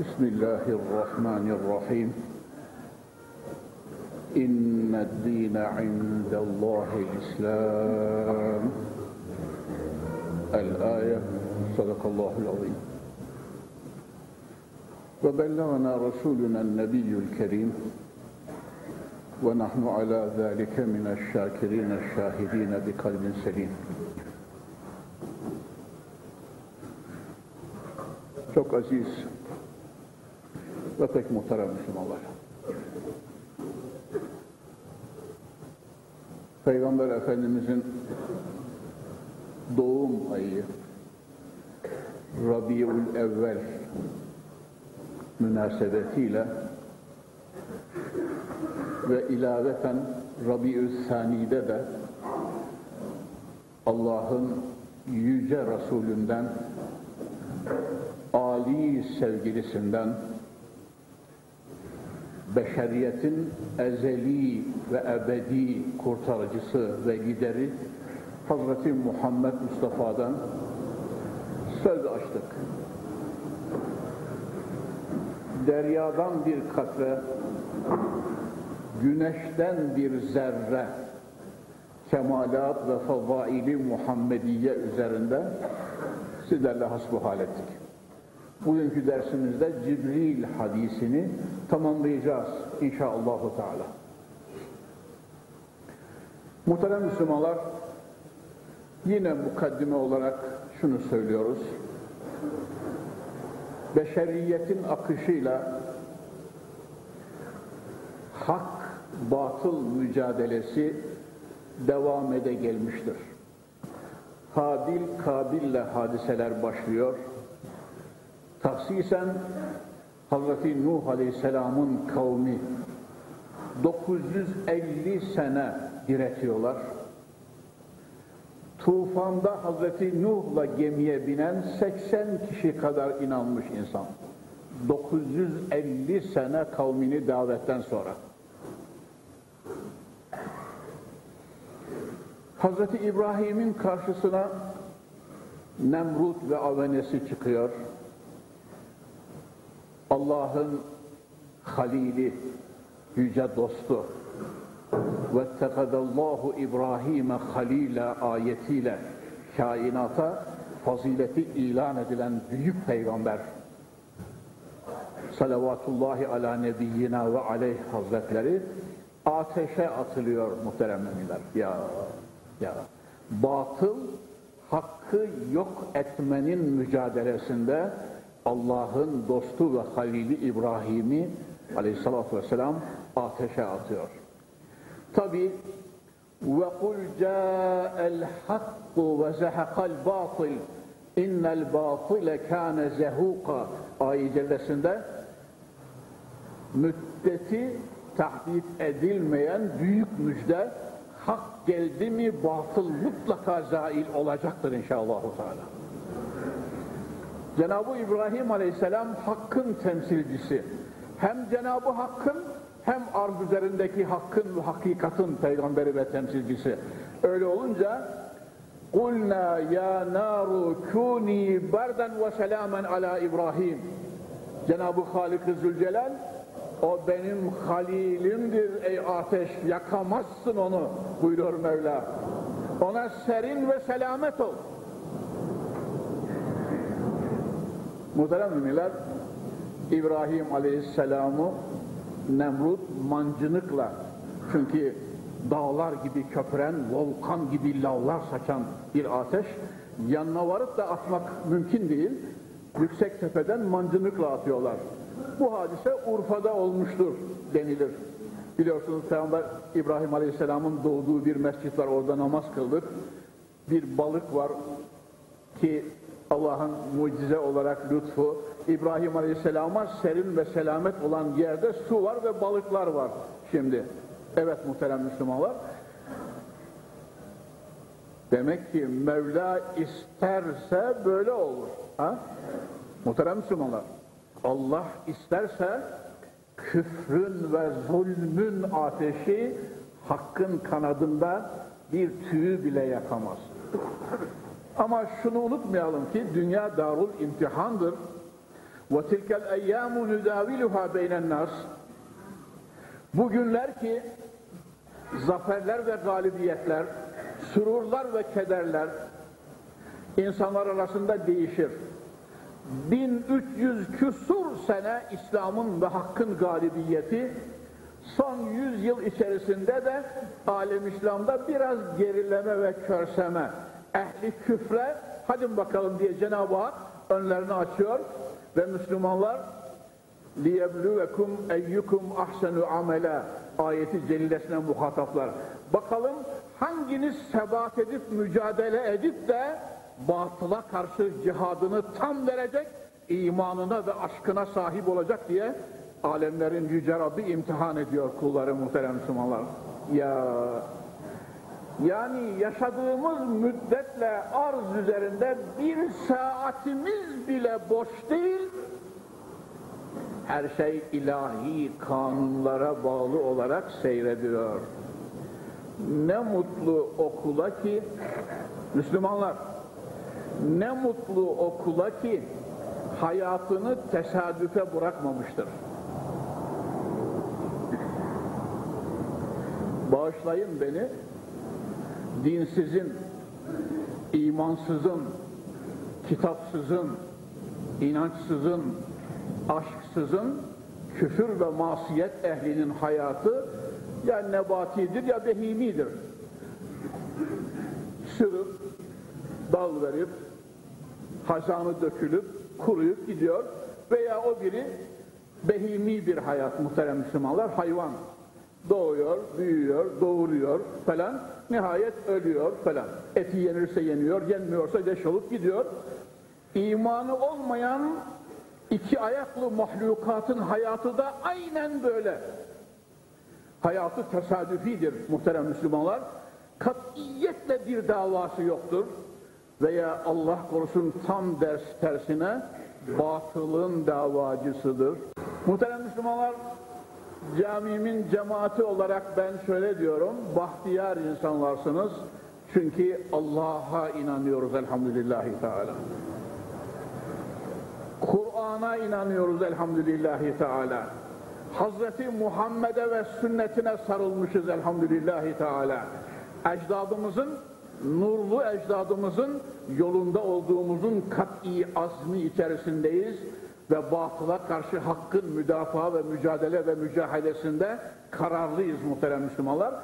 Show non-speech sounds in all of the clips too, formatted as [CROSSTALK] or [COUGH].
بسم الله الرحمن الرحيم. إن الدين عند الله الإسلام. الآية صدق الله العظيم. وبلغنا رسولنا النبي الكريم ونحن على ذلك من الشاكرين الشاهدين بقلب سليم. Çok aziz ve pek muhterem Müslümanlar. Peygamber Efendimizin doğum ayı Rabiul Evvel münasebetiyle ve ilaveten Rabiül Sani'de de Allah'ın yüce Resulünden Ali sevgilisinden beşeriyetin ezeli ve ebedi kurtarıcısı ve lideri Hazreti Muhammed Mustafa'dan söz açtık. Deryadan bir katre, güneşten bir zerre, kemalat ve favaili Muhammediye üzerinde sizlerle hasbuhal ettik. Bugünkü dersimizde Cibril hadisini tamamlayacağız inşallahü teala. Muhterem Müslümanlar, yine mukaddime olarak şunu söylüyoruz. Beşeriyetin akışıyla hak batıl mücadelesi devam ede gelmiştir. Habil Kabil'le hadiseler başlıyor. Taksisen Hazreti Nuh Aleyhisselam'ın kavmi 950 sene diretiyorlar. Tufanda Hazreti Nuh'la gemiye binen 80 kişi kadar inanmış insan. 950 sene kavmini davetten sonra. Hazreti İbrahim'in karşısına Nemrut ve avenesi çıkıyor. Allah'ın halili, yüce dostu vettekadallahu İbrahim'e halile ayetiyle kainata fazileti ilan edilen büyük peygamber salavatullahi ala nebiyyina ve aleyh hazretleri ateşe atılıyor muhterem müminler. Ya, ya. Batıl hakkı yok etmenin mücadelesinde Allah'ın dostu ve halili İbrahim'i aleyhissalatü vesselam ateşe atıyor. Tabi وَقُلْ جَاءَ الْحَقُّ وَزَهَقَ الْبَاطِلِ اِنَّ الْبَاطِلَ كَانَ زَهُوقًا ayet cellesinde müddeti tahdit edilmeyen büyük müjde hak geldi mi batıl mutlaka zail olacaktır inşallah. Teala. Cenab-ı İbrahim Aleyhisselam hakkın temsilcisi. Hem Cenab-ı Hakk'ın hem arz üzerindeki hakkın ve hakikatin peygamberi ve temsilcisi. Öyle olunca قُلْنَا ya نَارُ كُونِي بَرْدًا وَسَلَامًا ala İbrahim Cenab-ı Halik-i Zülcelal o benim halilimdir ey ateş yakamazsın onu buyuruyor Mevla. Ona serin ve selamet ol. Muhterem müminler, İbrahim Aleyhisselam'ı Nemrut mancınıkla, çünkü dağlar gibi köpüren, volkan gibi lavlar saçan bir ateş, yanına varıp da atmak mümkün değil. Yüksek tepeden mancınıkla atıyorlar. Bu hadise Urfa'da olmuştur denilir. Biliyorsunuz Peygamber İbrahim Aleyhisselam'ın doğduğu bir mescit var, orada namaz kıldık. Bir balık var ki Allah'ın mucize olarak lütfu. İbrahim Aleyhisselam'a serin ve selamet olan yerde su var ve balıklar var şimdi. Evet muhterem Müslümanlar. Demek ki Mevla isterse böyle olur. Ha? Muhterem Müslümanlar. Allah isterse küfrün ve zulmün ateşi hakkın kanadında bir tüyü bile yakamaz. Ama şunu unutmayalım ki dünya darul imtihandır. Tilkel eyyamu nudaviluha beynen nas. Bugünler ki zaferler ve galibiyetler, sürurlar ve kederler insanlar arasında değişir. 1300 küsur sene İslam'ın ve hakkın galibiyeti son 100 yıl içerisinde de alem İslam'da biraz gerileme ve körseme ehli küfre hadi bakalım diye Cenab-ı Hak önlerini açıyor ve Müslümanlar liyebluvekum eyyukum ahsenu amela ayeti celilesine muhataplar. Bakalım hanginiz sebat edip mücadele edip de batıla karşı cihadını tam verecek, imanına ve aşkına sahip olacak diye alemlerin yüce Rabbi imtihan ediyor kulları muhterem Müslümanlar. Ya yani yaşadığımız müddetle arz üzerinde bir saatimiz bile boş değil. Her şey ilahi kanunlara bağlı olarak seyrediyor. Ne mutlu okula ki Müslümanlar ne mutlu okula ki hayatını tesadüfe bırakmamıştır. Bağışlayın beni, dinsizin, imansızın, kitapsızın, inançsızın, aşksızın, küfür ve masiyet ehlinin hayatı ya nebatidir ya behimidir. Sürüp, dal verip, hazanı dökülüp, kuruyup gidiyor veya o biri behimi bir hayat muhterem Müslümanlar, hayvan doğuyor, büyüyor, doğuruyor falan, nihayet ölüyor falan. Eti yenirse yeniyor, yenmiyorsa deş olup gidiyor. İmanı olmayan iki ayaklı mahlukatın hayatı da aynen böyle. Hayatı tesadüfidir muhterem Müslümanlar. Katiyetle bir davası yoktur. Veya Allah korusun tam ders tersine batılın davacısıdır. Muhterem Müslümanlar, camimin cemaati olarak ben şöyle diyorum, bahtiyar insanlarsınız. Çünkü Allah'a inanıyoruz elhamdülillahi teala. Kur'an'a inanıyoruz elhamdülillahi teala. Hazreti Muhammed'e ve sünnetine sarılmışız elhamdülillahi teala. Ecdadımızın, nurlu ecdadımızın yolunda olduğumuzun kat'i azmi içerisindeyiz ve batıla karşı hakkın müdafaa ve mücadele ve mücadelesinde kararlıyız muhterem Müslümanlar.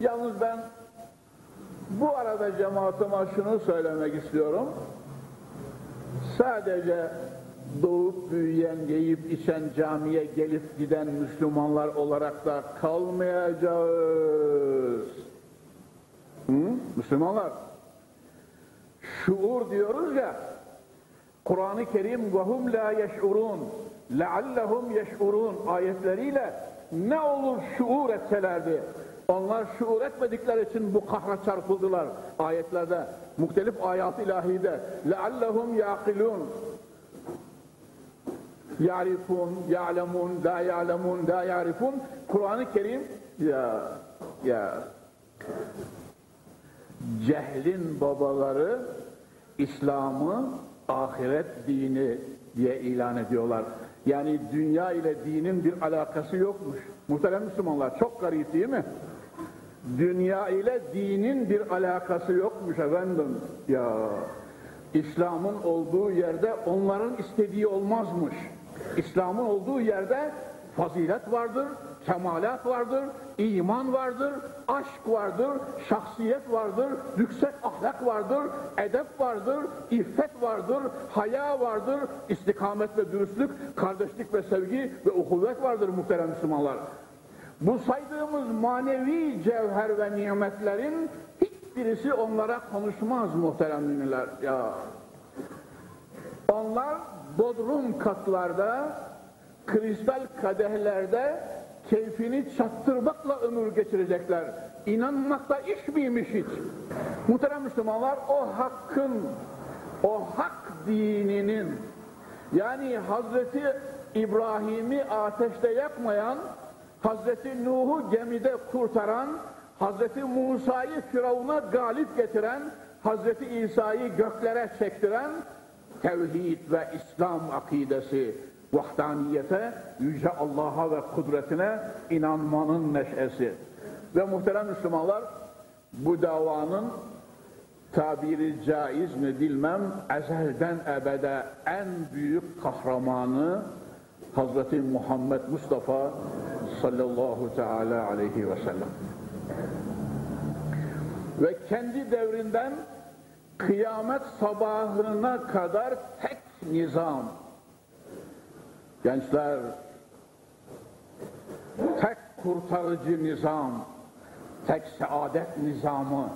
Yalnız ben bu arada cemaatime şunu söylemek istiyorum. Sadece doğup büyüyen, yiyip içen camiye gelip giden Müslümanlar olarak da kalmayacağız. Hı? Müslümanlar, şuur diyoruz ya, Kur'an-ı Kerim وَهُمْ لَا يَشْعُرُونَ لَعَلَّهُمْ يَشْعُرُونَ ayetleriyle ne olur şuur etselerdi. Onlar şuur etmedikleri için bu kahra çarpıldılar ayetlerde, muhtelif ayat-ı ilahide. لَعَلَّهُمْ يَعْقِلُونَ Ya'rifun, ya'lemun, la ya'lemun, la ya'rifun. Kur'an-ı Kerim ya ya cehlin babaları İslam'ı ahiret dini diye ilan ediyorlar. Yani dünya ile dinin bir alakası yokmuş. Muhterem Müslümanlar çok garip değil mi? Dünya ile dinin bir alakası yokmuş efendim. Ya İslam'ın olduğu yerde onların istediği olmazmış. İslam'ın olduğu yerde fazilet vardır, kemalat vardır, iman vardır, aşk vardır, şahsiyet vardır, yüksek ahlak vardır, edep vardır, iffet vardır, haya vardır, istikamet ve dürüstlük, kardeşlik ve sevgi ve uhuvvet vardır muhterem Müslümanlar. Bu saydığımız manevi cevher ve nimetlerin hiçbirisi onlara konuşmaz muhterem müminler. Ya Onlar bodrum katlarda, kristal kadehlerde keyfini çattırmakla ömür geçirecekler. İnanmakta iş miymiş hiç? Muhterem Müslümanlar o hakkın, o hak dininin yani Hazreti İbrahim'i ateşte yakmayan, Hazreti Nuh'u gemide kurtaran, Hazreti Musa'yı Firavun'a galip getiren, Hazreti İsa'yı göklere çektiren tevhid ve İslam akidesi, vahdaniyete, yüce Allah'a ve kudretine inanmanın neşesi. Ve muhterem Müslümanlar, bu davanın tabiri caiz mi bilmem, ezelden ebede en büyük kahramanı Hazreti Muhammed Mustafa sallallahu teala aleyhi ve sellem. Ve kendi devrinden kıyamet sabahına kadar tek nizam. Gençler, tek kurtarıcı nizam, tek saadet nizamı,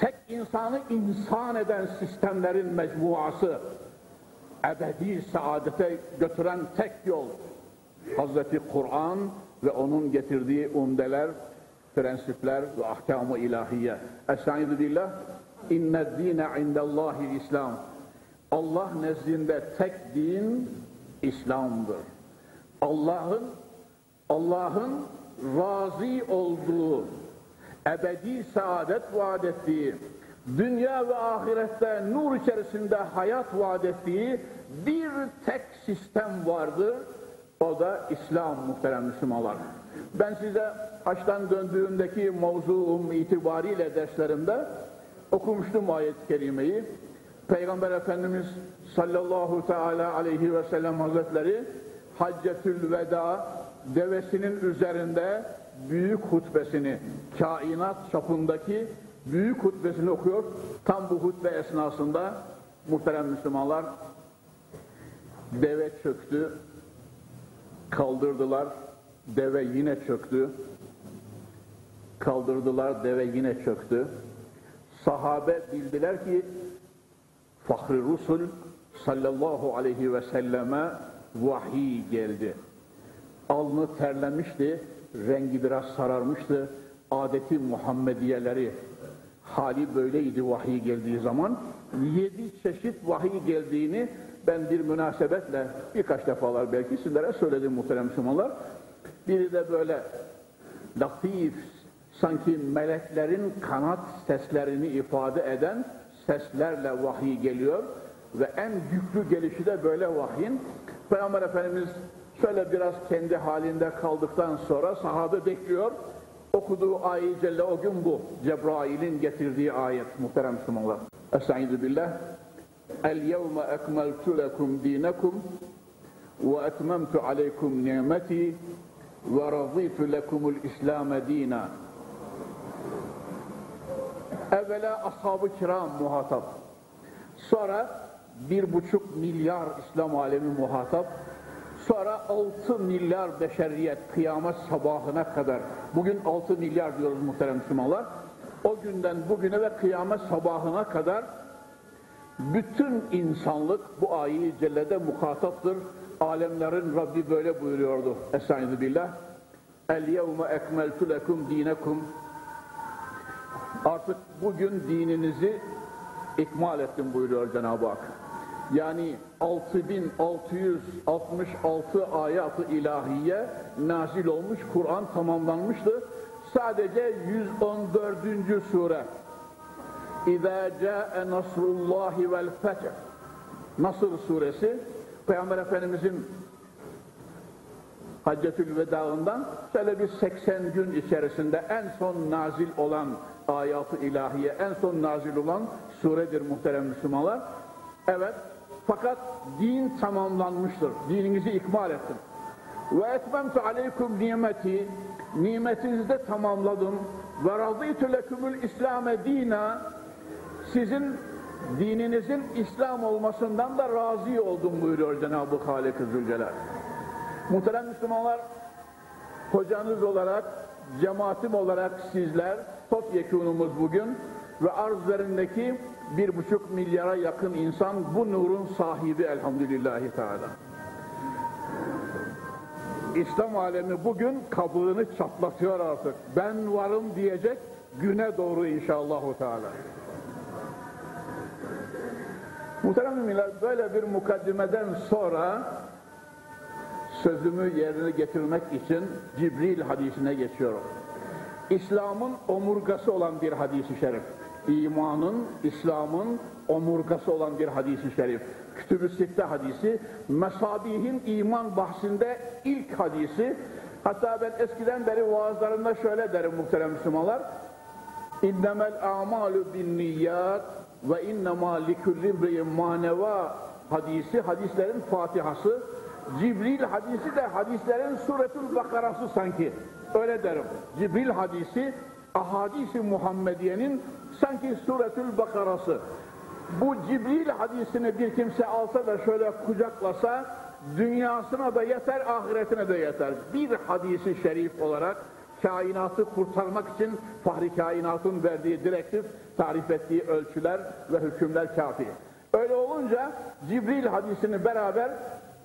tek insanı insan eden sistemlerin mecmuası, ebedi saadete götüren tek yol, Hazreti Kur'an ve onun getirdiği umdeler, prensipler ve ahkamı ilahiye. Estaizu billah, inne dine indallahi İslam. Allah nezdinde tek din İslam'dır. Allah'ın Allah'ın razı olduğu, ebedi saadet vaat ettiği, dünya ve ahirette nur içerisinde hayat vaat ettiği bir tek sistem vardır. O da İslam muhterem Müslümanlar. Ben size açtan döndüğümdeki mevzuum itibariyle derslerimde okumuştum ayet-i kerimeyi. Peygamber Efendimiz sallallahu teala aleyhi ve sellem hazretleri Haccetül Veda devesinin üzerinde büyük hutbesini, kainat çapındaki büyük hutbesini okuyor. Tam bu hutbe esnasında muhterem Müslümanlar deve çöktü, kaldırdılar, deve yine çöktü, kaldırdılar, deve yine çöktü. Sahabe bildiler ki Fahri Rusul sallallahu aleyhi ve selleme vahiy geldi. Alnı terlemişti, rengi biraz sararmıştı. Adeti Muhammediyeleri hali böyleydi vahiy geldiği zaman. Yedi çeşit vahiy geldiğini ben bir münasebetle birkaç defalar belki sizlere söyledim muhterem Müslümanlar. Biri de böyle latif, sanki meleklerin kanat seslerini ifade eden seslerle vahiy geliyor ve en yüklü gelişi de böyle vahyin. Peygamber Efendimiz şöyle biraz kendi halinde kaldıktan sonra sahabe bekliyor. Okuduğu ayet celle o gün bu. Cebrail'in getirdiği ayet muhterem Müslümanlar. Estaizu billah. El yevme ekmeltu lekum dinekum ve etmemtu aleykum nimeti ve razıytu lekumul İslam'e dina. Evvela ashab-ı kiram muhatap. Sonra bir buçuk milyar İslam alemi muhatap. Sonra altı milyar beşeriyet kıyamet sabahına kadar. Bugün altı milyar diyoruz muhterem Müslümanlar. O günden bugüne ve kıyamet sabahına kadar bütün insanlık bu ayi cellede muhataptır. Alemlerin Rabbi böyle buyuruyordu. Estaizu billah. El yevme ekmeltu lekum dinekum Artık bugün dininizi ikmal ettim buyuruyor Cenab-ı Hak. Yani 6666 ayat-ı ilahiye nazil olmuş, Kur'an tamamlanmıştı. Sadece 114. sure. İzâ câe nasrullâhi vel fetih. Nasır suresi, Peygamber Efendimizin Haccetül Veda'ından şöyle bir 80 gün içerisinde en son nazil olan ayatı ilahiye en son nazil olan suredir muhterem Müslümanlar. Evet, fakat din tamamlanmıştır. Dininizi ikmal ettim. Ve etmemtu aleykum nimeti, nimetinizi de tamamladım. Ve razıytu lekumul İslam'e dina, sizin dininizin İslam olmasından da razı oldum buyuruyor Cenab-ı Halik-i Zülcelal. Muhterem Müslümanlar, hocanız olarak, cemaatim olarak sizler, topyekunumuz bugün ve arz üzerindeki bir buçuk milyara yakın insan bu nurun sahibi elhamdülillahi teala. İslam alemi bugün kabuğunu çatlatıyor artık. Ben varım diyecek güne doğru inşallahu teala. Muhterem müminler böyle bir mukaddimeden sonra sözümü yerine getirmek için Cibril hadisine geçiyorum. İslam'ın omurgası olan bir hadisi şerif. İmanın, İslam'ın omurgası olan bir hadisi şerif. Kütüb-ü Sitte hadisi, Mesabihin iman bahsinde ilk hadisi. Hatta ben eskiden beri vaazlarımda şöyle derim muhterem Müslümanlar. İnnemel a'malu bin niyyat ve innema likulli maneva hadisi, hadislerin Fatihası. Cibril hadisi de hadislerin suretül bakarası sanki. Öyle derim. Cibril hadisi, ahadisi Muhammediye'nin sanki suretül bakarası. Bu Cibril hadisini bir kimse alsa da şöyle kucaklasa, dünyasına da yeter, ahiretine de yeter. Bir hadisi şerif olarak kainatı kurtarmak için Fahri Kainat'ın verdiği direktif, tarif ettiği ölçüler ve hükümler kafi. Öyle olunca Cibril hadisini beraber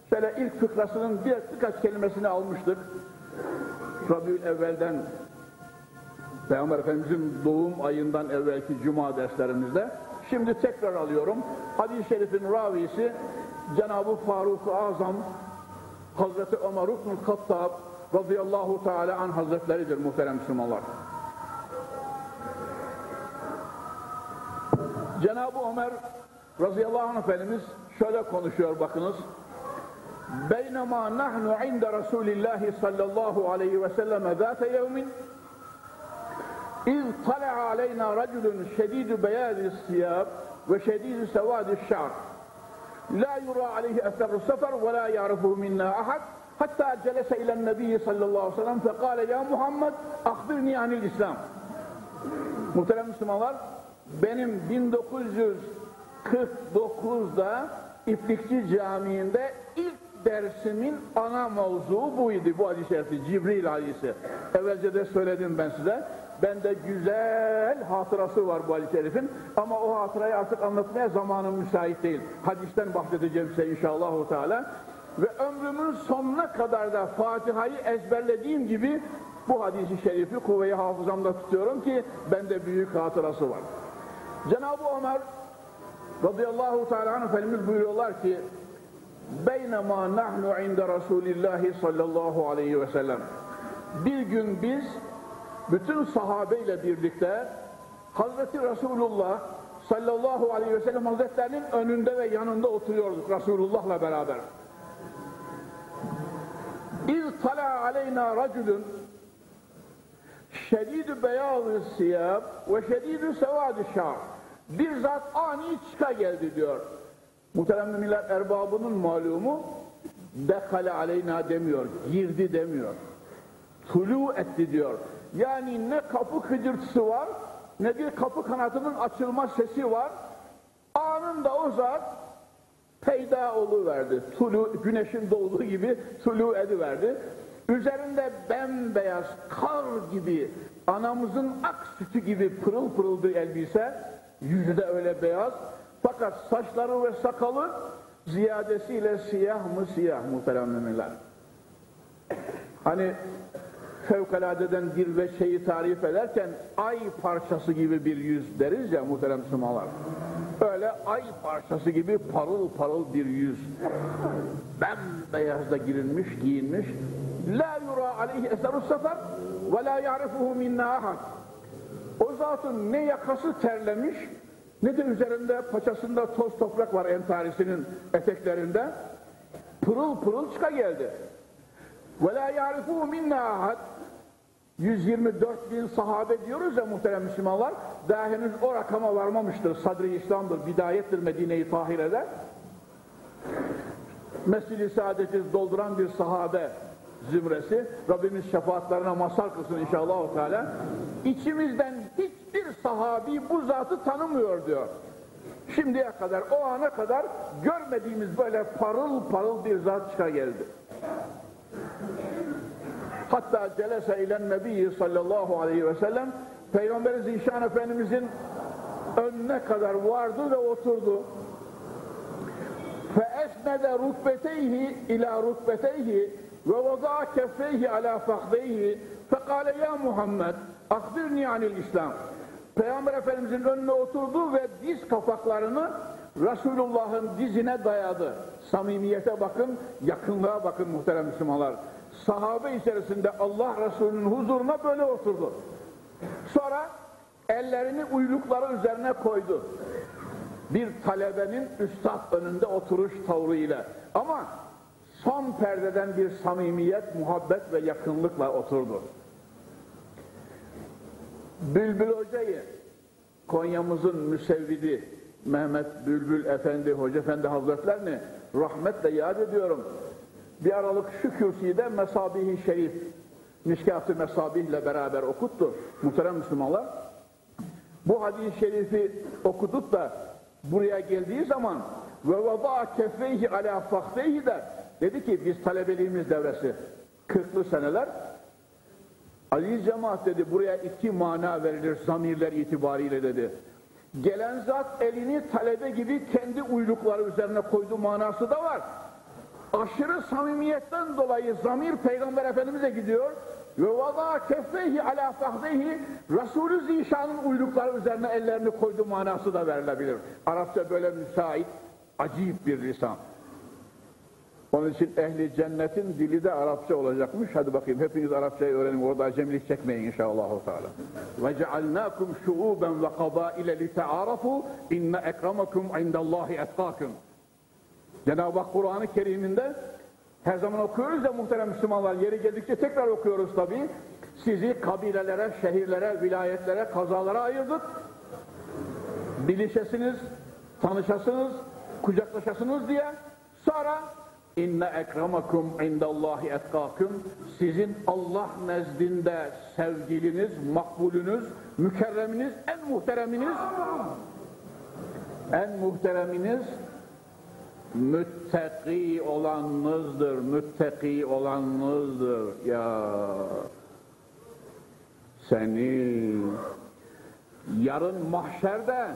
şöyle ilk fıkrasının bir, birkaç kelimesini almıştık. Rabiül evvelden Peygamber Efendimiz'in doğum ayından evvelki cuma derslerimizde. Şimdi tekrar alıyorum. Hadis-i şerifin ravisi Cenab-ı Faruk-ı Azam Hazreti Ömer İbn-i Kattab radıyallahu teala an hazretleridir muhterem Müslümanlar. Cenab-ı Ömer radıyallahu anh Efendimiz şöyle konuşuyor bakınız. Nahnu inde Resulillahi sallallahu aleyhi ve selleme zâte yevmin. İz tala'a aleyna raculun şedidü beyâzi siyâb ve şedidü sevâdi şa'r La yura aleyhi eseru sefer ve la ya'rifuhu minna ahad. Hatta celese ilen nebiyyi sallallahu aleyhi ve sellem fekale ya Muhammed akbirni anil İslam. Muhterem Müslümanlar benim 1949'da İplikçi Camii'nde ilk dersimin ana mevzuu buydu bu hadis-i şerifi, Cibril hadisi. Evvelce de söyledim ben size. Bende güzel hatırası var bu hadis-i şerifin ama o hatırayı artık anlatmaya zamanım müsait değil. Hadisten bahsedeceğim size inşallah Teala. Ve ömrümün sonuna kadar da Fatiha'yı ezberlediğim gibi bu hadisi şerifi kuvve-i hafızamda tutuyorum ki bende büyük hatırası var. Cenab-ı Ömer radıyallahu teala anh Efendimiz buyuruyorlar ki beynema nahnu inde Resulillahi sallallahu aleyhi ve sellem bir gün biz bütün sahabeyle birlikte Hazreti Resulullah sallallahu aleyhi ve sellem hazretlerinin önünde ve yanında oturuyorduk Resulullah'la beraber. İz tala aleyna raculun şedidü beyazı siyab ve şedidü sevadü şar. Bir zat ani çıka geldi diyor. Muhterem müminler erbabının malumu dekale aleyna demiyor, girdi demiyor. Tulu etti diyor. Yani ne kapı kıcırtısı var, ne bir kapı kanatının açılma sesi var. Anında o zat peyda oluverdi. Tulu, güneşin doğduğu gibi tulu ediverdi. Üzerinde bembeyaz kar gibi, anamızın ak sütü gibi pırıl pırıl elbise, yüzü de öyle beyaz. Fakat saçları ve sakalı ziyadesiyle siyah mı siyah muhterem müminler. Hani fevkaladeden bir ve şeyi tarif ederken ay parçası gibi bir yüz deriz ya muhterem Müslümanlar. Öyle ay parçası gibi parıl parıl bir yüz. Bembeyazda girilmiş, giyinmiş. La yura aleyhi eserus sefer ve la ya'rifuhu minna ahad. O zatın ne yakası terlemiş, ne de üzerinde paçasında toz toprak var entarisinin eteklerinde. Pırıl pırıl çıka geldi. Ve la ya'rifuhu minna ahad. 124 bin sahabe diyoruz ya muhterem Müslümanlar, daha henüz o rakama varmamıştır. Sadri İslam'dır, bidayettir Medine-i Tahire'de. Mescid-i Saadet'i dolduran bir sahabe zümresi, Rabbimiz şefaatlerine mazhar kılsın inşallah. Teala. İçimizden hiçbir sahabi bu zatı tanımıyor diyor. Şimdiye kadar, o ana kadar görmediğimiz böyle parıl parıl bir zat çıka geldi. Hatta celese ilen nebiyyi sallallahu aleyhi ve sellem Peygamberi Zişan Efendimizin önüne kadar vardı ve oturdu. فَاَسْنَدَ رُكْبَتَيْهِ اِلَى رُكْبَتَيْهِ وَوَضَعَ كَفَّيْهِ عَلَى فَخْدَيْهِ فَقَالَ يَا Muhammed اَخْبِرْنِي عَنِ الْاِسْلَامِ Peygamber Efendimizin önüne oturdu ve diz kapaklarını Resulullah'ın dizine dayadı. Samimiyete bakın, yakınlığa bakın muhterem Müslümanlar. Sahabe içerisinde Allah Resulü'nün huzuruna böyle oturdu. Sonra ellerini uylukları üzerine koydu. Bir talebenin üstad önünde oturuş tavrıyla. Ama son perdeden bir samimiyet, muhabbet ve yakınlıkla oturdu. Bülbül Hoca'yı Konya'mızın müsevvidi Mehmet Bülbül Efendi, Hoca Efendi Hazretlerini rahmetle yad ediyorum. Bir aralık şu kürsüde Mesabih-i Şerif, Mişkat-ı Mesabih ile beraber okuttu muhterem Müslümanlar. Bu hadis-i şerifi okuduk da buraya geldiği zaman ve vada kefeyhi ala fahteyhi de dedi ki biz talebeliğimiz devresi 40'lı seneler Aziz cemaat dedi buraya iki mana verilir zamirler itibariyle dedi. Gelen zat elini talebe gibi kendi uylukları üzerine koydu manası da var. Aşırı samimiyetten dolayı zamir Peygamber Efendimiz'e gidiyor. Ve vada keffeyhi ala fahdeyhi Resulü Zişan'ın uylukları üzerine ellerini koydu manası da verilebilir. Arapça böyle müsait, acayip bir lisan. Onun için ehli cennetin dili de Arapça olacakmış. Hadi bakayım hepiniz Arapçayı öğrenin. Orada acemilik çekmeyin inşallah. Ve cealnakum şuuben ve kabaile li ta'arafu inne ekramakum indallahi etkakum. Cenab-ı Hak Kur'an-ı Kerim'inde her zaman okuyoruz ya muhterem Müslümanlar. Yeri geldikçe tekrar okuyoruz tabii. Sizi kabilelere, şehirlere, vilayetlere, kazalara ayırdık. Bilişesiniz, tanışasınız, kucaklaşasınız diye. Sonra inne ekramakum indallahi etkakum sizin Allah nezdinde sevgiliniz, makbulünüz, mükerreminiz, en muhtereminiz en muhtereminiz müttaki olanınızdır, müttaki olanınızdır. Ya seni yarın mahşerde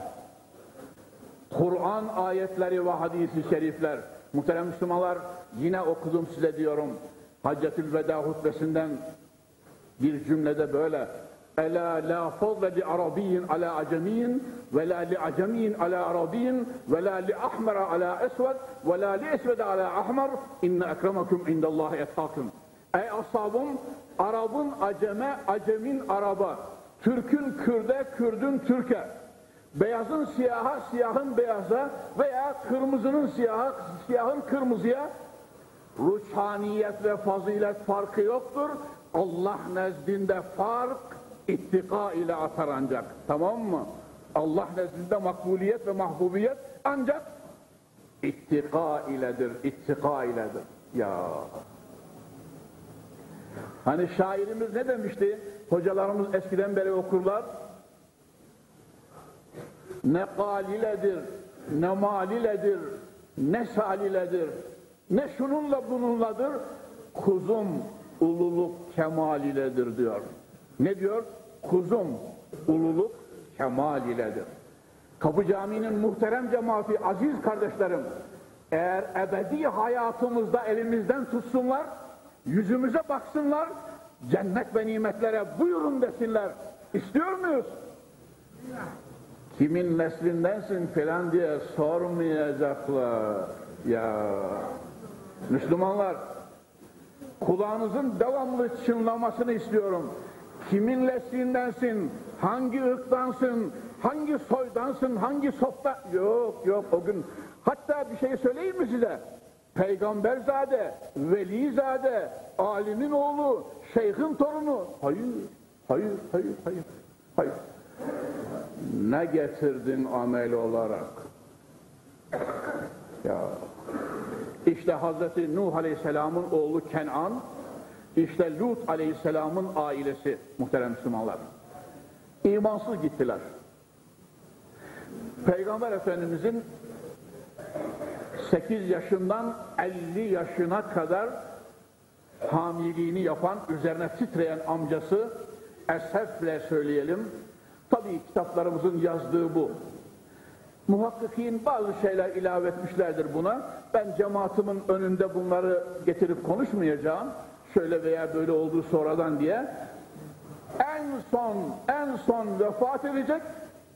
Kur'an ayetleri ve hadisi şerifler muhterem Müslümanlar yine okudum size diyorum Haccetül Veda hutbesinden bir cümlede böyle Ela la fadle li arabiyyin ala acemiyin ve la li acemiyin ala arabiyyin ve la li ahmera ala esved ve la li esvede ala ahmer inne ekremakum indallahi etkakum Ey ashabım Arabın aceme, acemin araba Türk'ün Kürde, Kürdün Türk'e beyazın siyaha, siyahın beyaza veya kırmızının siyaha, siyahın kırmızıya ruçhaniyet ve fazilet farkı yoktur. Allah nezdinde fark ittika ile atar ancak. Tamam mı? Allah nezdinde makbuliyet ve mahbubiyet ancak ittika iledir, ittika iledir. Ya Hani şairimiz ne demişti? Hocalarımız eskiden beri okurlar ne galiledir, ne maliledir, ne saliledir, ne şununla bununladır, kuzum ululuk kemal iledir diyor. Ne diyor? Kuzum ululuk kemal iledir. Kapı Camii'nin muhterem cemaati, aziz kardeşlerim, eğer ebedi hayatımızda elimizden tutsunlar, yüzümüze baksınlar, cennet ve nimetlere buyurun desinler. İstiyor muyuz? Kimin neslindensin filan diye sormayacaklar. Ya Müslümanlar kulağınızın devamlı çınlamasını istiyorum. Kimin neslindensin, hangi ırktansın, hangi soydansın, hangi softa... Yok yok o gün. Hatta bir şey söyleyeyim mi size? Peygamberzade, Velizade, alimin oğlu, şeyhin torunu. Hayır, hayır, hayır, hayır, hayır ne getirdin amel olarak? Ya işte Hazreti Nuh Aleyhisselam'ın oğlu Kenan, işte Lut Aleyhisselam'ın ailesi muhterem Müslümanlar. İmansız gittiler. Peygamber Efendimizin 8 yaşından 50 yaşına kadar hamiliğini yapan, üzerine titreyen amcası Esef bile söyleyelim, Tabii kitaplarımızın yazdığı bu. Muhakkikin bazı şeyler ilave etmişlerdir buna. Ben cemaatimin önünde bunları getirip konuşmayacağım. Şöyle veya böyle oldu sonradan diye. En son, en son vefat edecek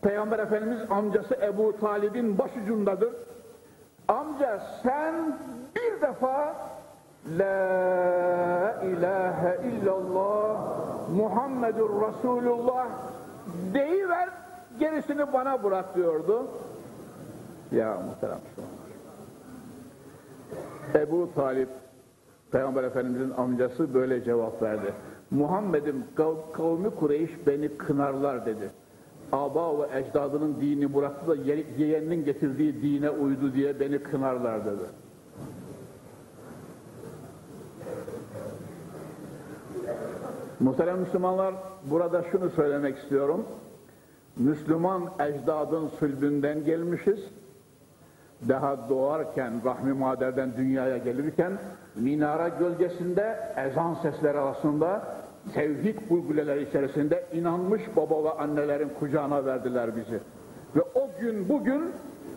Peygamber Efendimiz amcası Ebu Talib'in başucundadır. Amca sen bir defa La ilahe illallah Muhammedur Resulullah deyiver gerisini bana bırak diyordu. Ya muhterem. Ebu Talip Peygamber Efendimizin amcası böyle cevap verdi. Muhammed'im kav- kavmi Kureyş beni kınarlar dedi. Aba ve ecdadının dini bıraktı da ye- yeğeninin getirdiği dine uydu diye beni kınarlar dedi. Muhterem Müslümanlar, burada şunu söylemek istiyorum. Müslüman ecdadın sülbünden gelmişiz. Daha doğarken, rahmi maderden dünyaya gelirken, minara gölgesinde, ezan sesleri arasında, tevhid bulguleleri içerisinde inanmış baba ve annelerin kucağına verdiler bizi. Ve o gün bugün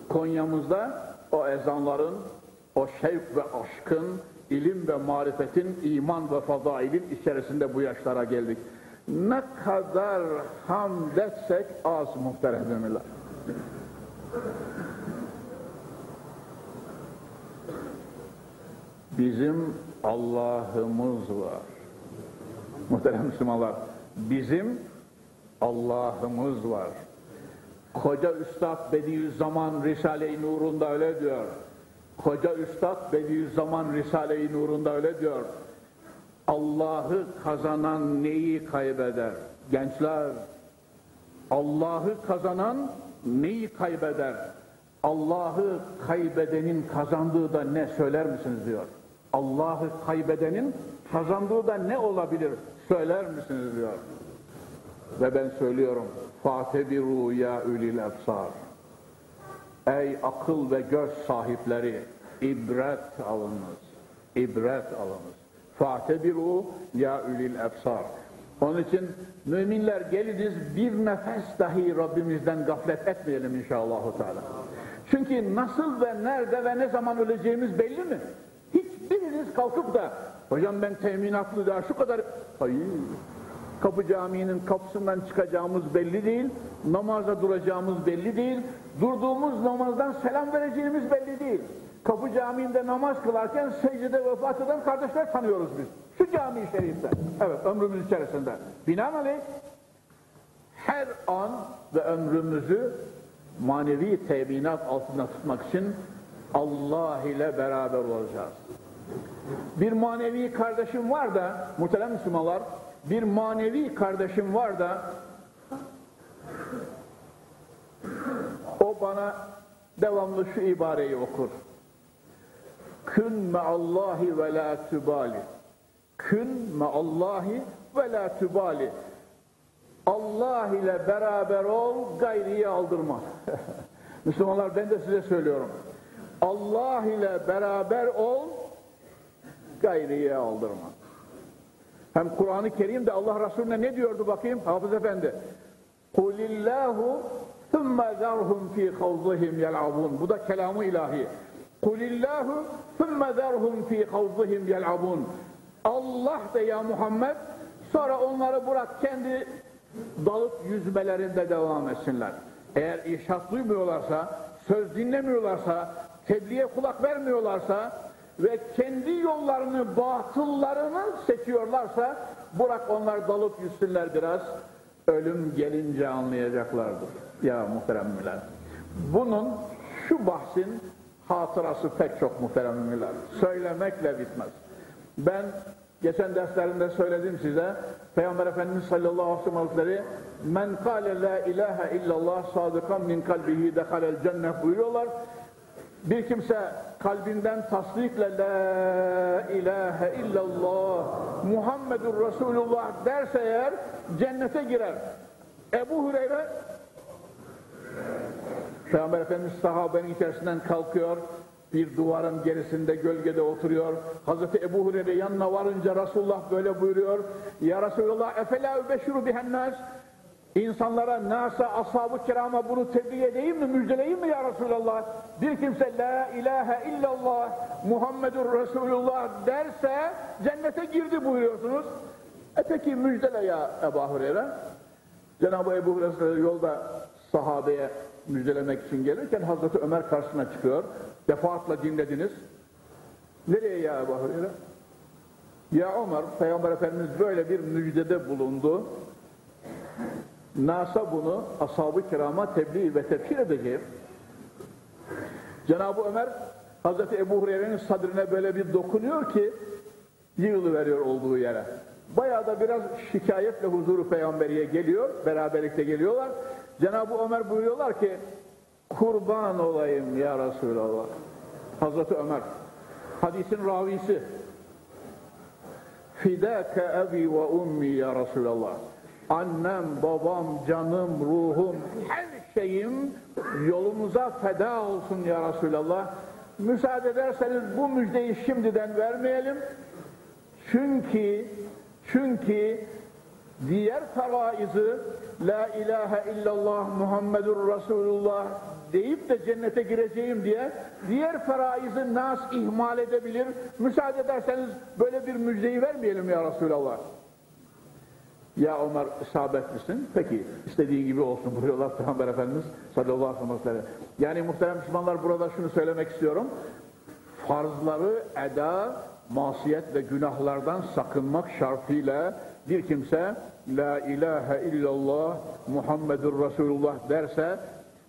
Konya'mızda o ezanların, o şevk ve aşkın, ilim ve marifetin, iman ve fazailin içerisinde bu yaşlara geldik. Ne kadar hamd etsek az muhterem müminler. Bizim Allah'ımız var. Muhterem Müslümanlar, bizim Allah'ımız var. Koca Üstad Bediüzzaman Risale-i Nur'unda öyle diyor. Koca Üstad Bediüzzaman Risale-i Nur'unda öyle diyor. Allah'ı kazanan neyi kaybeder? Gençler, Allah'ı kazanan neyi kaybeder? Allah'ı kaybedenin kazandığı da ne söyler misiniz diyor. Allah'ı kaybedenin kazandığı da ne olabilir söyler misiniz diyor. Ve ben söylüyorum. Fatebiru ya ülil ebsar. Ey akıl ve göz sahipleri ibret alınız. İbret alınız. Fatebiru ya ülil ebsar. Onun için müminler geliniz bir nefes dahi Rabbimizden gaflet etmeyelim inşallah. Teala. Çünkü nasıl ve nerede ve ne zaman öleceğimiz belli mi? Hiçbiriniz kalkıp da hocam ben teminatlı daha şu kadar hayır Kapı Camii'nin kapısından çıkacağımız belli değil, namaza duracağımız belli değil, durduğumuz namazdan selam vereceğimiz belli değil. Kapı Camii'nde namaz kılarken secdede vefat eden kardeşler tanıyoruz biz. Şu cami-i şerifte. Evet, ömrümüz içerisinde. Binaenaleyh her an ve ömrümüzü manevi teminat altında tutmak için Allah ile beraber olacağız. Bir manevi kardeşim var da, muhterem Müslümanlar, bir manevi kardeşim var da o bana devamlı şu ibareyi okur. Kün me'allahi ve la tübali. Kün me'allahi ve la tübali. Allah ile beraber ol, gayriyi aldırma. [LAUGHS] Müslümanlar ben de size söylüyorum. Allah ile beraber ol, gayriyi aldırma. Hem Kur'an-ı Kerim'de Allah Resulüne ne diyordu bakayım Hafız Efendi? Kulillahu thumma zarhum fi havzihim yel'abun. Bu da kelamı ilahi. Kulillahu thumma zarhum fi havzihim yel'abun. Allah de ya Muhammed sonra onları bırak kendi dalıp yüzmelerinde devam etsinler. Eğer irşat duymuyorlarsa, söz dinlemiyorlarsa, tebliğe kulak vermiyorlarsa, ve kendi yollarını, batıllarını seçiyorlarsa bırak onlar dalıp yüzsünler biraz. Ölüm gelince anlayacaklardır. Ya muhteremler. Bunun şu bahsin hatırası pek çok muhteremler. Söylemekle bitmez. Ben geçen derslerimde söyledim size. Peygamber Efendimiz sallallahu aleyhi ve sellem men kâle la ilahe illallah sadıkan min kalbihi dehalel cennet buyuruyorlar. Bir kimse kalbinden tasdikle la ilahe illallah Muhammedur Resulullah derse eğer cennete girer. Ebu Hureyre Peygamber Efendimiz sahabenin içerisinden kalkıyor bir duvarın gerisinde gölgede oturuyor. Hazreti Ebu Hureyre yanına varınca Resulullah böyle buyuruyor. Ya Resulullah efela übeşşiru bihennâs İnsanlara, nasa, ashab-ı kirama bunu tebliğ edeyim mi, müjdeleyeyim mi ya Resulallah? Bir kimse la ilahe illallah Muhammedur Resulullah derse cennete girdi buyuruyorsunuz. E peki müjdele ya Ebu Hureyre. Cenab-ı Ebu Hureyre yolda sahabeye müjdelemek için gelirken Hazreti Ömer karşısına çıkıyor. Defaatla dinlediniz. Nereye ya Ebu Hureyre? Ya Ömer, Peygamber Efendimiz böyle bir müjdede bulundu. NASA bunu ashab-ı kirama tebliğ ve tefsir edecek. Cenab-ı Ömer Hazreti Ebu Hureyre'nin sadrine böyle bir dokunuyor ki yığılıveriyor olduğu yere. Bayağı da biraz şikayetle huzuru peygamberiye geliyor, beraberlikte geliyorlar. Cenab-ı Ömer buyuruyorlar ki kurban olayım ya Resulallah. Hazreti Ömer hadisin ravisi fidâke ebi ve ummi ya Resulallah annem, babam, canım, ruhum, her şeyim yolumuza feda olsun ya Resulallah. Müsaade ederseniz bu müjdeyi şimdiden vermeyelim. Çünkü çünkü diğer faraizı La ilahe illallah Muhammedur Resulullah deyip de cennete gireceğim diye diğer faraizi nas ihmal edebilir. Müsaade ederseniz böyle bir müjdeyi vermeyelim ya Resulallah. Ya Ömer isabet? Peki istediği gibi olsun buyuruyorlar Peygamber Efendimiz sallallahu aleyhi ve sellem. Yani muhterem Müslümanlar burada şunu söylemek istiyorum. Farzları eda, masiyet ve günahlardan sakınmak şartıyla bir kimse La ilahe illallah Muhammedur Resulullah derse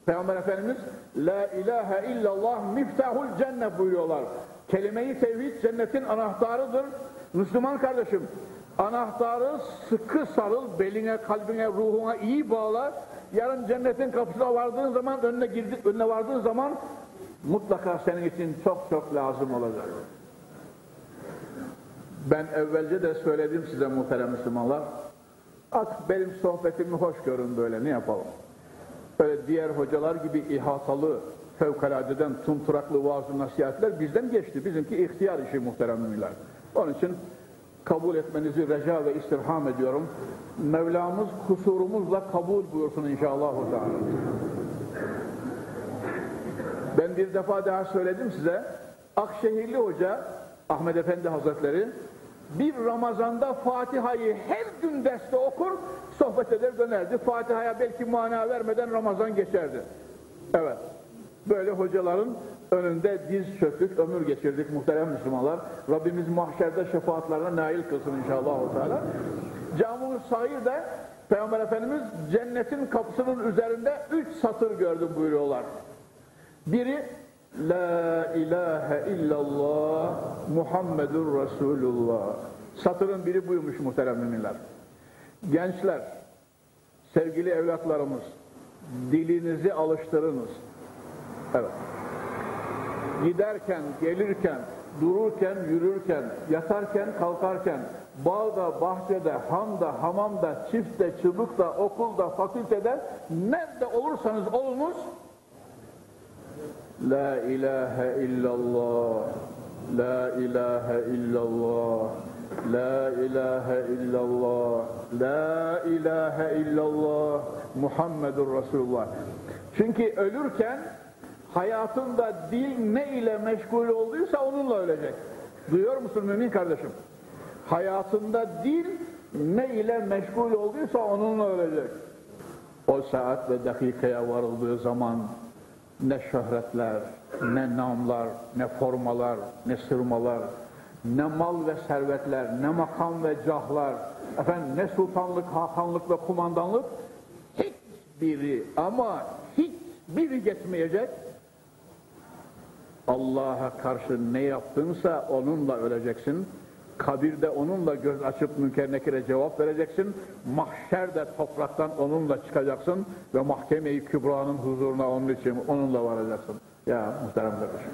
Peygamber Efendimiz La ilahe illallah miftahul cennet buyuruyorlar. Kelime-i tevhid cennetin anahtarıdır. Müslüman kardeşim Anahtarı sıkı sarıl, beline, kalbine, ruhuna iyi bağla. Yarın cennetin kapısına vardığın zaman, önüne, girdi, önüne vardığın zaman mutlaka senin için çok çok lazım olacak. Ben evvelce de söyledim size muhterem Müslümanlar. At benim sohbetimi hoş görün böyle, ne yapalım? Böyle diğer hocalar gibi ihatalı, fevkaladeden tunturaklı vaaz nasihatler bizden geçti. Bizimki ihtiyar işi muhterem müminler. Onun için kabul etmenizi reca ve istirham ediyorum. Mevlamız kusurumuzla kabul buyursun inşallah. Ben bir defa daha söyledim size. Akşehirli Hoca Ahmet Efendi Hazretleri bir Ramazan'da Fatiha'yı her gün derste okur, sohbet eder dönerdi. Fatiha'ya belki mana vermeden Ramazan geçerdi. Evet. Böyle hocaların önünde diz çöktük, ömür geçirdik muhterem Müslümanlar. Rabbimiz mahşerde şefaatlerine nail kılsın inşallah. Camı Sair de Peygamber Efendimiz cennetin kapısının üzerinde üç satır gördüm buyuruyorlar. Biri La ilahe illallah Muhammedur Resulullah. Satırın biri buymuş muhterem müminler. Gençler, sevgili evlatlarımız, dilinizi alıştırınız. Evet giderken, gelirken, dururken, yürürken, yatarken, kalkarken, bağda, bahçede, hamda, hamamda, çiftte, çubukta, okulda, fakültede, nerede olursanız olunuz, La ilahe illallah, La ilahe illallah, La ilahe illallah, La ilahe illallah, Muhammedur Resulullah. Çünkü ölürken hayatında dil ne ile meşgul olduysa onunla ölecek. Duyuyor musun mümin kardeşim? Hayatında dil ne ile meşgul olduysa onunla ölecek. O saat ve dakikaya varıldığı zaman ne şöhretler, ne namlar, ne formalar, ne sırmalar, ne mal ve servetler, ne makam ve cahlar, efendim ne sultanlık, hakanlık ve kumandanlık hiçbiri ama hiçbiri geçmeyecek Allah'a karşı ne yaptınsa onunla öleceksin. Kabirde onunla göz açıp münker nekire cevap vereceksin. Mahşerde topraktan onunla çıkacaksın ve mahkeme-i kübranın huzuruna onun için onunla varacaksın. Ya muhterem kardeşim.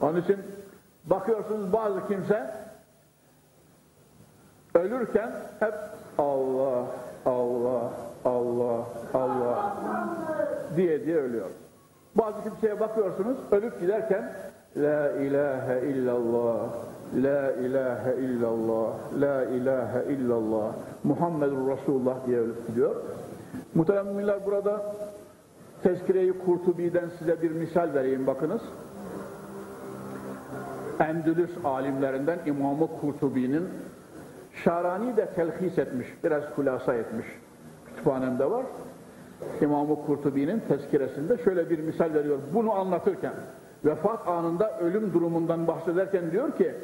Onun için bakıyorsunuz bazı kimse ölürken hep Allah, Allah, Allah, Allah diye diye ölüyor. Bazı kimseye bakıyorsunuz ölüp giderken La ilahe illallah, La ilahe illallah, la ilahe illallah, Muhammedur Resulullah diye ölüp gidiyor. Muhterem burada Tezkire-i Kurtubi'den size bir misal vereyim bakınız. Endülüs alimlerinden İmam-ı Kurtubi'nin Şarani de telhis etmiş, biraz kulasa etmiş. Kütüphanemde var. İmam-ı Kurtubi'nin tezkiresinde şöyle bir misal veriyor. Bunu anlatırken, vefat anında ölüm durumundan bahsederken diyor ki,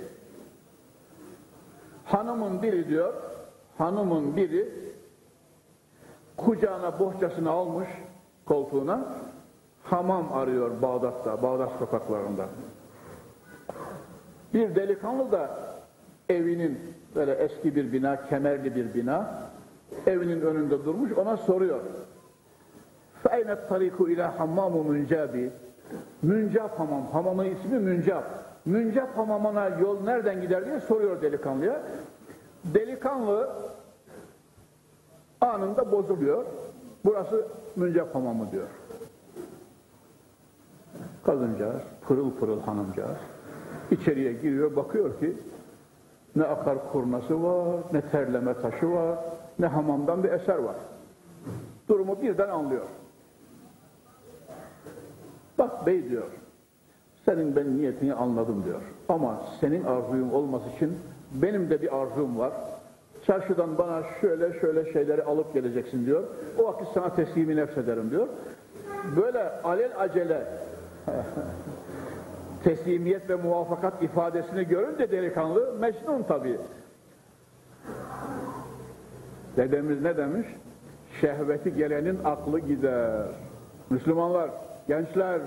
hanımın biri diyor, hanımın biri kucağına bohçasını almış koltuğuna, hamam arıyor Bağdat'ta, Bağdat sokaklarında. Bir delikanlı da evinin böyle eski bir bina, kemerli bir bina, evinin önünde durmuş, ona soruyor. فَاَيْنَ الطَّرِيكُ اِلَى حَمَّامُ مُنْجَابِ Müncap hamam, hamamın ismi Müncap. Müncap hamamına yol nereden gider diye soruyor delikanlıya. Delikanlı anında bozuluyor. Burası Müncap hamamı diyor. Kadıncağız, pırıl pırıl hanımcağız. İçeriye giriyor, bakıyor ki ne akar kurnası var, ne terleme taşı var, ne hamamdan bir eser var. Durumu birden anlıyor. Bak bey diyor, senin ben niyetini anladım diyor. Ama senin arzuyun olması için benim de bir arzum var. Çarşıdan bana şöyle şöyle şeyleri alıp geleceksin diyor. O vakit sana teslimi nefsederim diyor. Böyle alel acele [LAUGHS] teslimiyet ve muvaffakat ifadesini görünce delikanlı mecnun tabii. Dedemiz ne demiş? Şehveti gelenin aklı gider. Müslümanlar, gençler,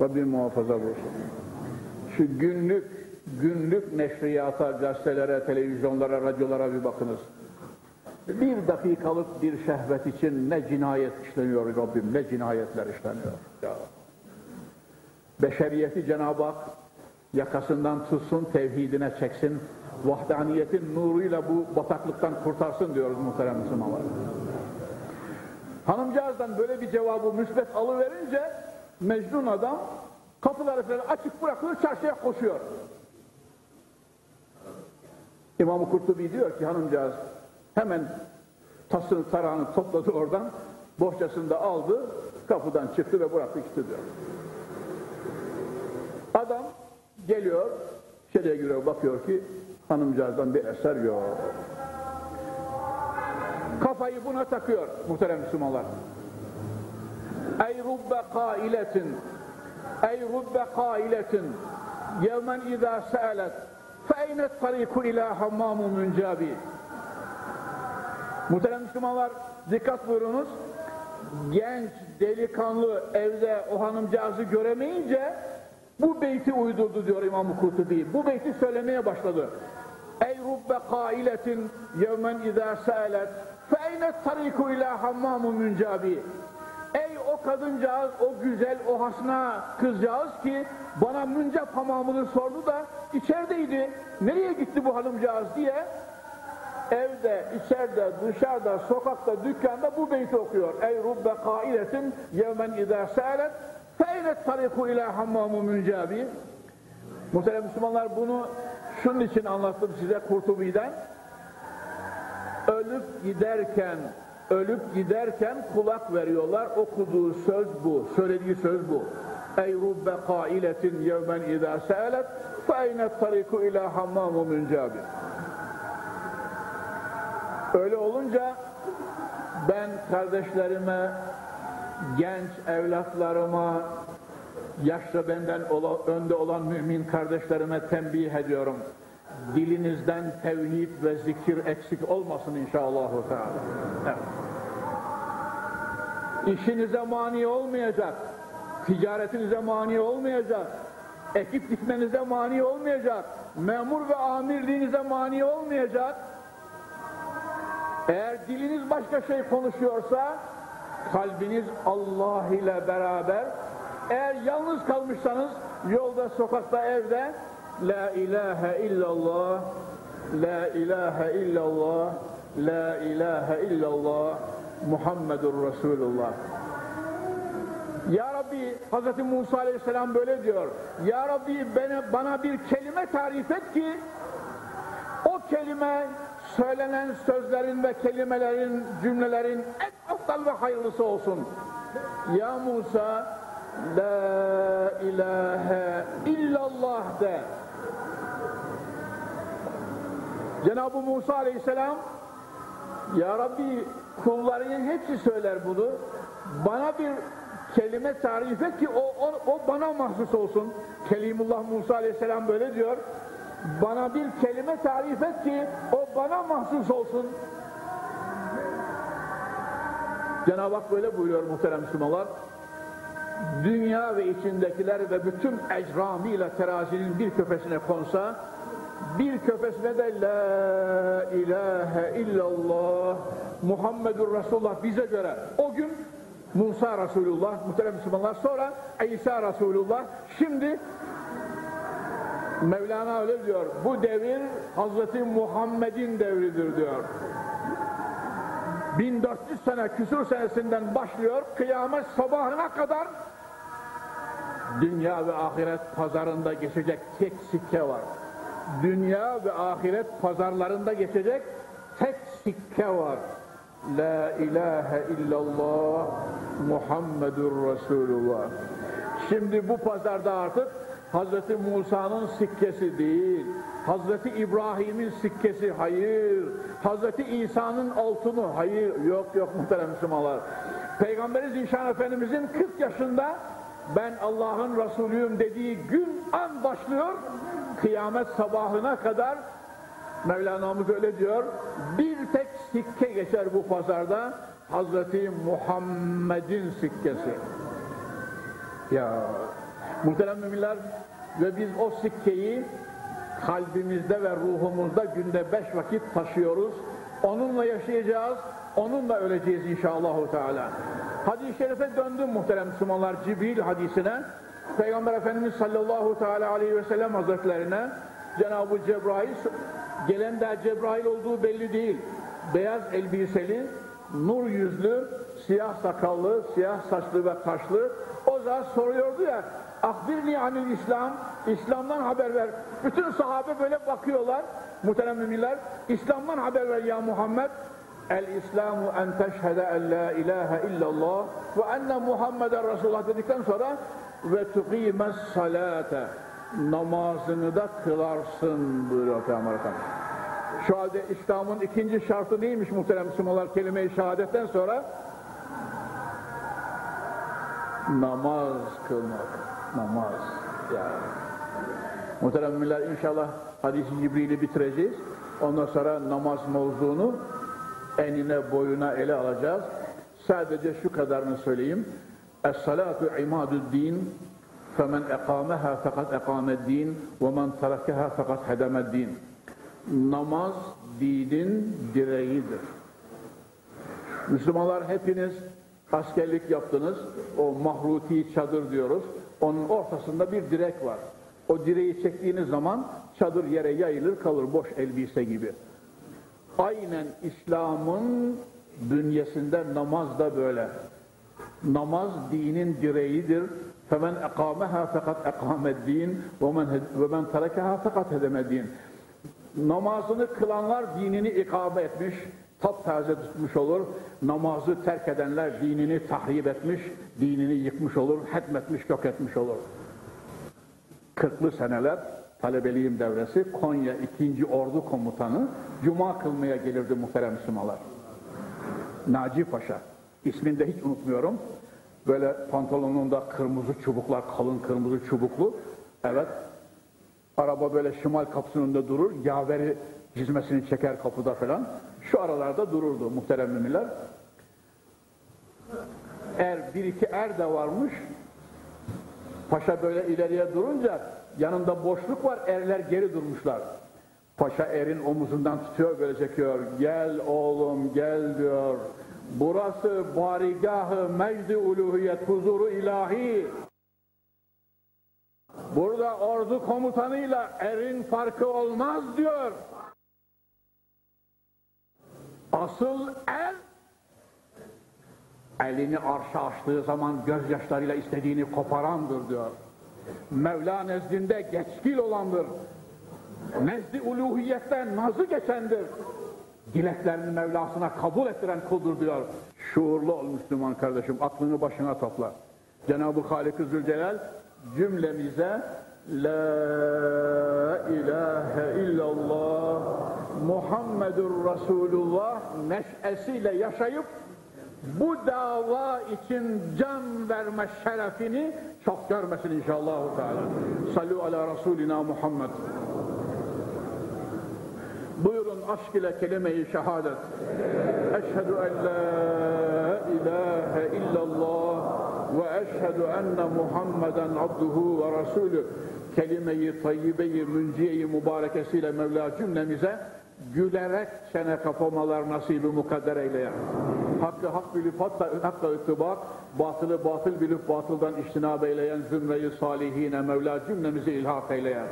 Rabbim muhafaza olsun. Şu günlük, günlük neşriyata, gazetelere, televizyonlara, radyolara bir bakınız. Bir dakikalık bir şehvet için ne cinayet işleniyor Rabbim, ne cinayetler işleniyor. Ya. Beşeriyeti Cenab-ı Hak yakasından tutsun, tevhidine çeksin, vahdaniyetin nuruyla bu bataklıktan kurtarsın diyoruz muhterem Müslümanlar. Hanımcağızdan böyle bir cevabı müsbet alıverince Mecnun adam kapıları falan açık bırakıyor, çarşıya koşuyor. İmam-ı Kurtubi diyor ki hanımcağız hemen tasını tarağını topladı oradan, bohçasını da aldı, kapıdan çıktı ve bıraktı gitti diyor. Adam geliyor, içeriye giriyor, bakıyor ki hanımcağızdan bir eser yok. Kafayı buna takıyor muhterem Müslümanlar. Ey rubbe kailetin Ey rubbe kailetin yevmen izâ se'elet fe'eynet tariku ilâ hammamu müncabi Muhterem Müslümanlar dikkat buyurunuz. Genç delikanlı evde o hanımcağızı göremeyince bu beyti uydurdu diyor İmam-ı Kurtubi. Bu beyti söylemeye başladı. Ey rubbe kailetin yevmen izâ se'elet fe'eynet tariku ilâ hammamu müncabi kadıncağız, o güzel, o hasna kızcağız ki bana müncap hamamını sordu da içerideydi. Nereye gitti bu hanımcağız diye evde, içeride, dışarıda, sokakta, dükkanda bu beyti okuyor. Ey rubbe kailetin yevmen izâ se'elet feynet tariku ilâ hammamu müncabi Muhterem Müslümanlar bunu şunun için anlattım size Kurtubi'den. Ölüp giderken ölüp giderken kulak veriyorlar. Okuduğu söz bu, söylediği söz bu. Ey rubbe kailetin yevmen izâ se'elet fe eynet tariku ilâ hammamu müncabi. Öyle olunca ben kardeşlerime, genç evlatlarıma, yaşlı benden önde olan mümin kardeşlerime tembih ediyorum. Dilinizden tevhid ve zikir eksik olmasın inşallah. Evet. İşinize mani olmayacak, ticaretinize mani olmayacak, ekip dikmenize mani olmayacak, memur ve amirliğinize mani olmayacak, eğer diliniz başka şey konuşuyorsa, kalbiniz Allah ile beraber, eğer yalnız kalmışsanız, yolda, sokakta, evde, La ilahe illallah, La ilahe illallah, La ilahe illallah, Muhammedur Resulullah. Ya Rabbi Hz. Musa Aleyhisselam böyle diyor. Ya Rabbi bana, bana bir kelime tarif et ki o kelime söylenen sözlerin ve kelimelerin, cümlelerin en aptal ve hayırlısı olsun. Ya Musa, La ilahe illallah de. Cenab-ı Musa aleyhisselam Ya Rabbi kullarının hepsi söyler bunu. Bana bir kelime tarif et ki o, o, o bana mahsus olsun. Kelimullah Musa aleyhisselam böyle diyor. Bana bir kelime tarif et ki o bana mahsus olsun. Cenab-ı Hak böyle buyuruyor muhterem Müslümanlar. Dünya ve içindekiler ve bütün ecramıyla terazinin bir köfesine konsa bir köfesine de La ilahe illallah Muhammedur Resulullah bize göre. O gün Musa Resulullah muhterem Müslümanlar sonra İsa Resulullah. Şimdi Mevlana öyle diyor bu devir Hazreti Muhammed'in devridir diyor. 1400 sene küsur senesinden başlıyor kıyamet sabahına kadar dünya ve ahiret pazarında geçecek tek sikke var dünya ve ahiret pazarlarında geçecek tek sikke var. La ilahe illallah Muhammedur Resulullah. Şimdi bu pazarda artık Hazreti Musa'nın sikkesi değil, Hazreti İbrahim'in sikkesi hayır, Hazreti İsa'nın altını hayır, yok yok muhterem Müslümanlar. Peygamberi Zişan Efendimizin 40 yaşında ben Allah'ın Resulüyüm dediği gün an başlıyor, kıyamet sabahına kadar Mevlana'mız öyle diyor, bir tek sikke geçer bu pazarda, Hazreti Muhammed'in sikkesi. Ya muhterem müminler ve biz o sikkeyi kalbimizde ve ruhumuzda günde beş vakit taşıyoruz. Onunla yaşayacağız, onunla öleceğiz inşallah. Teala. Hadis-i şerife döndüm muhterem Müslümanlar Cibril hadisine. Peygamber Efendimiz sallallahu teala aleyhi ve sellem hazretlerine Cenab-ı Cebrail gelen de Cebrail olduğu belli değil. Beyaz elbiseli, nur yüzlü, siyah sakallı, siyah saçlı ve kaşlı. O zaman soruyordu ya Akbirni anil İslam, İslam'dan haber ver. Bütün sahabe böyle bakıyorlar, muhterem müminler. İslam'dan haber ver ya Muhammed. El İslamu en teşhede en la ilahe illallah ve enne Muhammeden Resulullah dedikten sonra ve tuqimes salate namazını da kılarsın buyuruyor Peygamber Efendimiz. Şu halde İslam'ın ikinci şartı neymiş muhterem Müslümanlar kelime-i şehadetten sonra? Namaz kılmak. Namaz. Ya. Muhterem müminler inşallah hadisi Cibril'i bitireceğiz. Ondan sonra namaz mevzunu enine boyuna ele alacağız. Sadece şu kadarını söyleyeyim. Es-salatu imadud-din فَمَنْ اَقَامَهَا فَقَدْ اَقَامَ الدِّينِ وَمَنْ تَرَكَهَا فَقَدْ هَدَمَ الدِّينِ Namaz dinin direğidir. Müslümanlar hepiniz askerlik yaptınız. O mahruti çadır diyoruz. Onun ortasında bir direk var. O direği çektiğiniz zaman çadır yere yayılır kalır boş elbise gibi. Aynen İslam'ın bünyesinde namaz da böyle. namaz dinin direğidir. Femen ekameha fakat ekameddin ve men terekeha fakat hedemeddin. Namazını kılanlar dinini ikame etmiş, taptaze tutmuş olur. Namazı terk edenler dinini tahrip etmiş, dinini yıkmış olur, hetmetmiş, yok etmiş olur. Kırklı seneler talebeliğim devresi Konya 2. Ordu Komutanı Cuma kılmaya gelirdi muhterem Müslümanlar. Naci Paşa İsmini de hiç unutmuyorum. Böyle pantolonunda kırmızı çubuklar, kalın kırmızı çubuklu. Evet. Araba böyle şimal kapısının önünde durur. Yaveri cizmesini çeker kapıda falan. Şu aralarda dururdu muhterem müminler. Er, bir iki er de varmış. Paşa böyle ileriye durunca yanında boşluk var. Erler geri durmuşlar. Paşa erin omuzundan tutuyor böyle çekiyor. Gel oğlum gel diyor. Burası barigahı mecdi uluhiyet huzuru ilahi. Burada ordu komutanıyla erin farkı olmaz diyor. Asıl er Elini arşa açtığı zaman gözyaşlarıyla istediğini koparandır diyor. Mevla nezdinde geçkil olandır. Nezdi uluhiyetten nazı geçendir. Dileklerini Mevlasına kabul ettiren kuldur diyor. Şuurlu ol Müslüman kardeşim, aklını başına topla. Cenab-ı Halik-i Zülcelal cümlemize La ilahe illallah Muhammedur Resulullah neşesiyle yaşayıp bu dava için can verme şerefini çok görmesin inşallah. Sallu ala Resulina Muhammed. Aşk ile kelime-i şehadet. Eşhedü en la ilahe illallah ve eşhedü enne Muhammeden abduhu ve rasulü. Kelime-i tayyibe-i münciye-i mübarekesiyle Mevla cümlemize gülerek çene kapamalar nasibi mukadder eyleye. Hakkı hak bilip hatta hakka ıttibak, batılı batıl bilip batıldan iştinab eyleyen zümreyi salihine Mevla cümlemizi ilhak eyleye.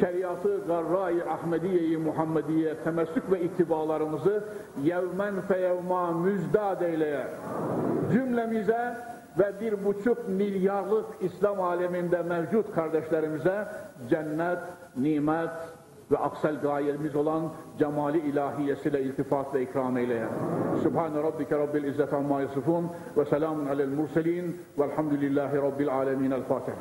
Şeriatı garra-i Ahmediye-i Muhammediye temessük ve ittibalarımızı yevmen feyevma müzdad eyleye. Cümlemize ve bir buçuk milyarlık İslam aleminde mevcut kardeşlerimize cennet, nimet, ve aksel gayemiz olan cemali ilahiyesiyle iltifat ve ikram eyleye. Subhane Rabbike Rabbil İzzet Amma Yusufun ve selamun alel murselin velhamdülillahi Rabbil Alemin. El Fatiha.